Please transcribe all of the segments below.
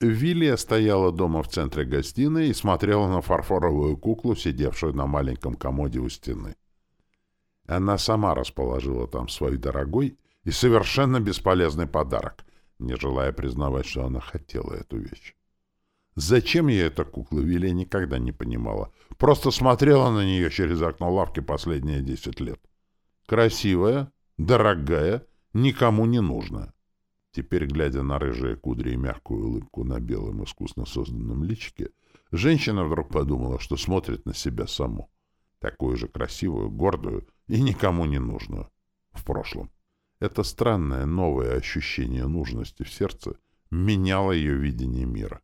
Вилия стояла дома в центре гостиной и смотрела на фарфоровую куклу, сидевшую на маленьком комоде у стены. Она сама расположила там свой дорогой и совершенно бесполезный подарок, не желая признавать, что она хотела эту вещь. Зачем ей эта кукла, Вилия никогда не понимала. Просто смотрела на нее через окно лавки последние десять лет. Красивая, дорогая, никому не нужная. Теперь, глядя на рыжие кудри и мягкую улыбку на белом искусно созданном личике, женщина вдруг подумала, что смотрит на себя саму. Такую же красивую, гордую и никому не нужную. В прошлом. Это странное новое ощущение нужности в сердце меняло ее видение мира.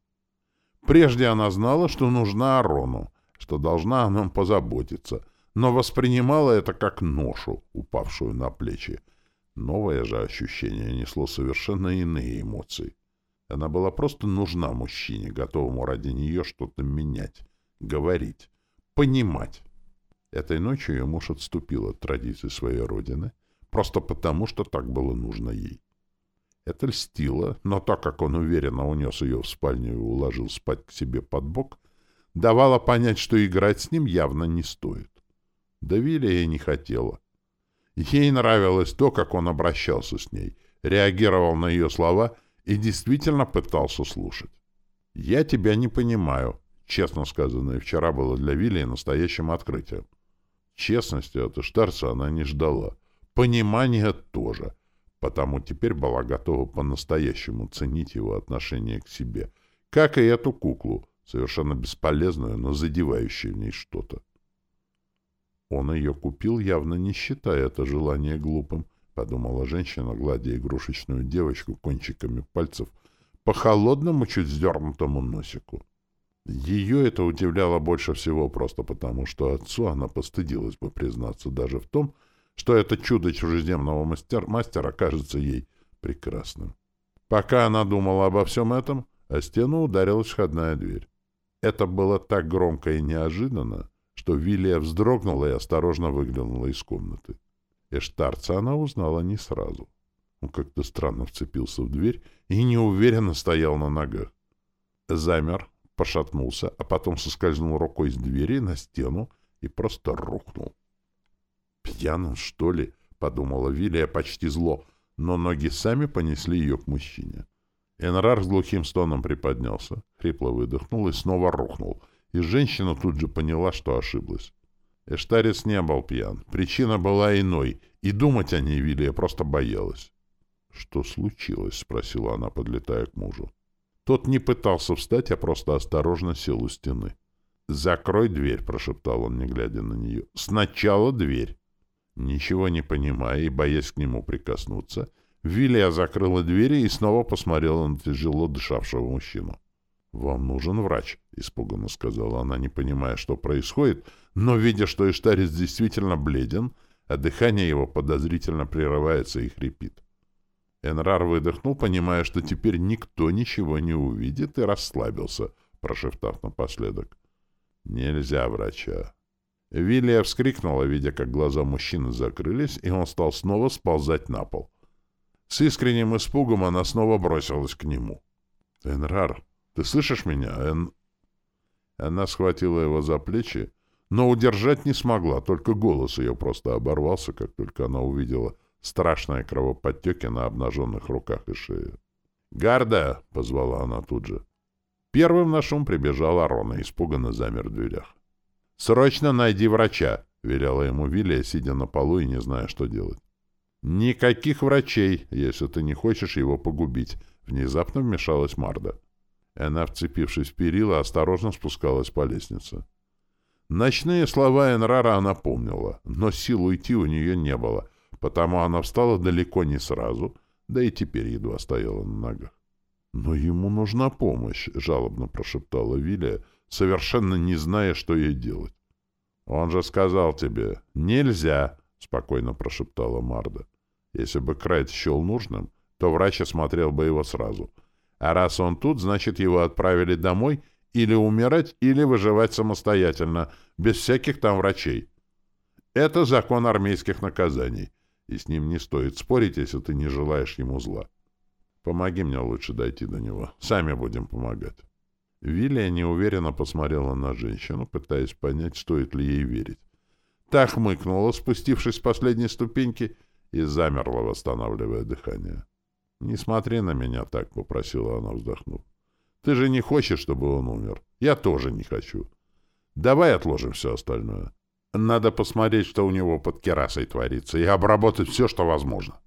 Прежде она знала, что нужна Арону, что должна о нем позаботиться, но воспринимала это как ношу, упавшую на плечи, Новое же ощущение несло совершенно иные эмоции. Она была просто нужна мужчине, готовому ради нее что-то менять, говорить, понимать. Этой ночью ее муж отступил от традиций своей родины, просто потому, что так было нужно ей. Это льстило, но так как он уверенно унес ее в спальню и уложил спать к себе под бок, давало понять, что играть с ним явно не стоит. Да Вилия не хотела. Ей нравилось то, как он обращался с ней, реагировал на ее слова и действительно пытался слушать. «Я тебя не понимаю», — честно сказанное вчера было для Вилли настоящим открытием. Честности от Эштарца она не ждала. Понимания тоже, потому теперь была готова по-настоящему ценить его отношение к себе, как и эту куклу, совершенно бесполезную, но задевающую в ней что-то. Он ее купил, явно не считая это желание глупым, — подумала женщина, гладя игрушечную девочку кончиками пальцев по холодному, чуть сдернутому носику. Ее это удивляло больше всего просто потому, что отцу она постыдилась бы признаться даже в том, что это чудо чужеземного мастер мастера кажется ей прекрасным. Пока она думала обо всем этом, о стену ударилась входная дверь. Это было так громко и неожиданно, что Вилия вздрогнула и осторожно выглянула из комнаты. Эштарца она узнала не сразу. Он как-то странно вцепился в дверь и неуверенно стоял на ногах. Замер, пошатнулся, а потом соскользнул рукой с двери на стену и просто рухнул. «Пьяным, что ли?» — подумала Вилия почти зло, но ноги сами понесли ее к мужчине. Энрар с глухим стоном приподнялся, хрипло выдохнул и снова рухнул, и женщина тут же поняла, что ошиблась. Эштарец не был пьян. Причина была иной, и думать о ней Вилия просто боялась. «Что случилось?» — спросила она, подлетая к мужу. Тот не пытался встать, а просто осторожно сел у стены. «Закрой дверь», — прошептал он, не глядя на нее. «Сначала дверь». Ничего не понимая и боясь к нему прикоснуться, Вилия закрыла двери и снова посмотрела на тяжело дышавшего мужчину. «Вам нужен врач», — испуганно сказала она, не понимая, что происходит, но видя, что Иштарец действительно бледен, а дыхание его подозрительно прерывается и хрипит. Энрар выдохнул, понимая, что теперь никто ничего не увидит, и расслабился, прошептав напоследок. «Нельзя врача». Вилия вскрикнула, видя, как глаза мужчины закрылись, и он стал снова сползать на пол. С искренним испугом она снова бросилась к нему. «Энрар, ты слышишь меня, Эн...» Она схватила его за плечи, но удержать не смогла, только голос ее просто оборвался, как только она увидела страшные кровоподтеки на обнаженных руках и шее. «Гарда!» — позвала она тут же. Первым на шум прибежал Арон и испуганно замер в дверях. «Срочно найди врача!» — велела ему Вилия, сидя на полу и не зная, что делать. «Никаких врачей, если ты не хочешь его погубить!» — внезапно вмешалась Марда. Она, вцепившись в перила, осторожно спускалась по лестнице. Ночные слова Энрара она помнила, но сил уйти у нее не было, потому она встала далеко не сразу, да и теперь едва стояла на ногах. «Но ему нужна помощь», — жалобно прошептала Вилия, совершенно не зная, что ей делать. «Он же сказал тебе, нельзя», — спокойно прошептала Марда. Если бы Крайт счел нужным, то врач осмотрел бы его сразу — а раз он тут, значит, его отправили домой или умирать, или выживать самостоятельно, без всяких там врачей. Это закон армейских наказаний, и с ним не стоит спорить, если ты не желаешь ему зла. Помоги мне лучше дойти до него. Сами будем помогать. Вилия неуверенно посмотрела на женщину, пытаясь понять, стоит ли ей верить. Та хмыкнула, спустившись с последней ступеньки, и замерла, восстанавливая дыхание. «Не смотри на меня так», — попросила она, вздохнув. «Ты же не хочешь, чтобы он умер? Я тоже не хочу. Давай отложим все остальное. Надо посмотреть, что у него под керасой творится, и обработать все, что возможно».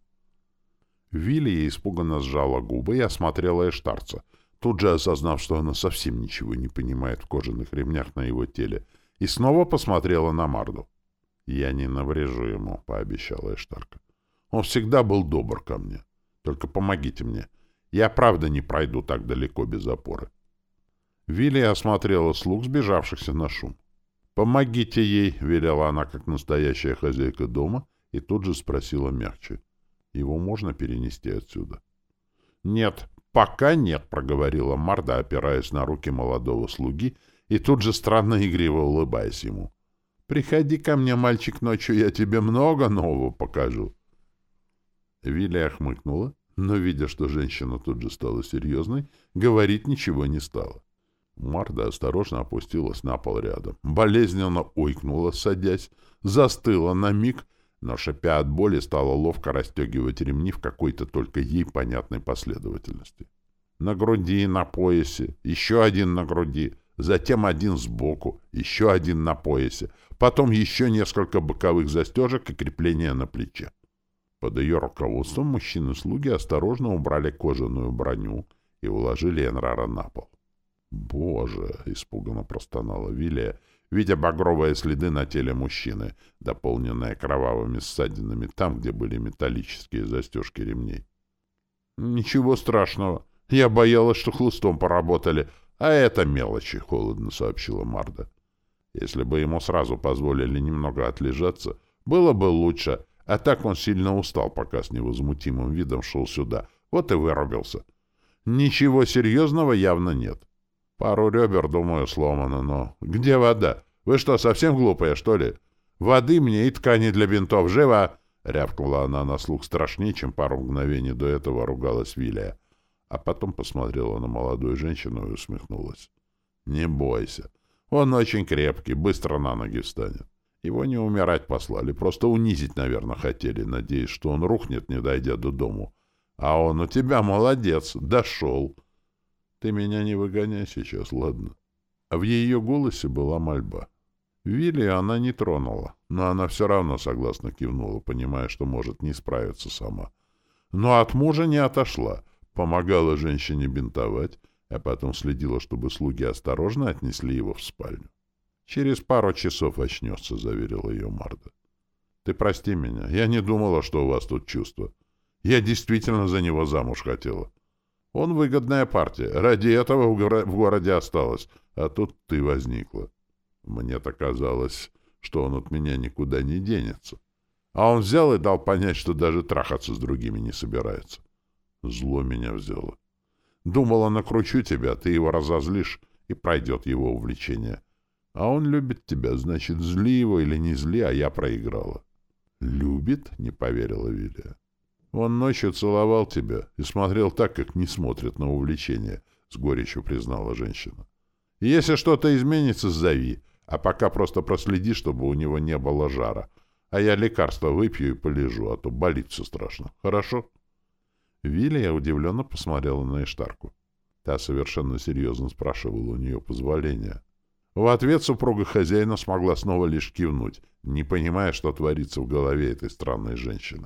Вилли испуганно сжала губы и осмотрела Эштарца, тут же осознав, что она совсем ничего не понимает в кожаных ремнях на его теле, и снова посмотрела на Марду. «Я не наврежу ему», — пообещала Эштарка. «Он всегда был добр ко мне. Только помогите мне. Я правда не пройду так далеко без опоры». Вилли осмотрела слуг, сбежавшихся на шум. «Помогите ей», — велела она, как настоящая хозяйка дома, и тут же спросила мягче. «Его можно перенести отсюда?» «Нет, пока нет», — проговорила Марда, опираясь на руки молодого слуги, и тут же странно игриво улыбаясь ему. «Приходи ко мне, мальчик, ночью, я тебе много нового покажу». Вилия хмыкнула, но, видя, что женщина тут же стала серьезной, говорить ничего не стала. Марда осторожно опустилась на пол рядом. Болезненно ойкнула, садясь, застыла на миг, но, шипя от боли, стала ловко расстегивать ремни в какой-то только ей понятной последовательности. На груди, на поясе, еще один на груди, затем один сбоку, еще один на поясе, потом еще несколько боковых застежек и крепления на плече. Под ее руководством мужчины-слуги осторожно убрали кожаную броню и уложили Энрара на пол. «Боже!» — испуганно простонала Вилия, видя багровые следы на теле мужчины, дополненные кровавыми ссадинами там, где были металлические застежки ремней. «Ничего страшного. Я боялась, что хлыстом поработали, а это мелочи», — холодно сообщила Марда. «Если бы ему сразу позволили немного отлежаться, было бы лучше, а так он сильно устал, пока с невозмутимым видом шел сюда. Вот и вырубился. Ничего серьезного явно нет». Пару ребер, думаю, сломано, но... Где вода? Вы что, совсем глупые, что ли? Воды мне и ткани для бинтов. Живо!» Рявкнула она на слух страшнее, чем пару мгновений до этого ругалась Вилия. А потом посмотрела на молодую женщину и усмехнулась. «Не бойся. Он очень крепкий, быстро на ноги встанет. Его не умирать послали, просто унизить, наверное, хотели, надеясь, что он рухнет, не дойдя до дому. А он у тебя молодец, дошел. Ты меня не выгоняй сейчас, ладно?» В ее голосе была мольба. Вилли она не тронула, но она все равно согласно кивнула, понимая, что может не справиться сама. Но от мужа не отошла, помогала женщине бинтовать, а потом следила, чтобы слуги осторожно отнесли его в спальню. «Через пару часов очнется», — заверила ее Марда. «Ты прости меня, я не думала, что у вас тут чувства. Я действительно за него замуж хотела. Он выгодная партия. Ради этого в, городе осталось. А тут ты возникла. Мне-то казалось, что он от меня никуда не денется. А он взял и дал понять, что даже трахаться с другими не собирается. Зло меня взяло. Думала, накручу тебя, ты его разозлишь, и пройдет его увлечение. А он любит тебя, значит, зли его или не зли, а я проиграла. «Любит?» — не поверила Вилия. Он ночью целовал тебя и смотрел так, как не смотрят на увлечение, — с горечью признала женщина. Если что-то изменится, зови, а пока просто проследи, чтобы у него не было жара. А я лекарство выпью и полежу, а то болит все страшно. Хорошо? Вилия удивленно посмотрела на Эштарку. Та совершенно серьезно спрашивала у нее позволения. В ответ супруга хозяина смогла снова лишь кивнуть, не понимая, что творится в голове этой странной женщины.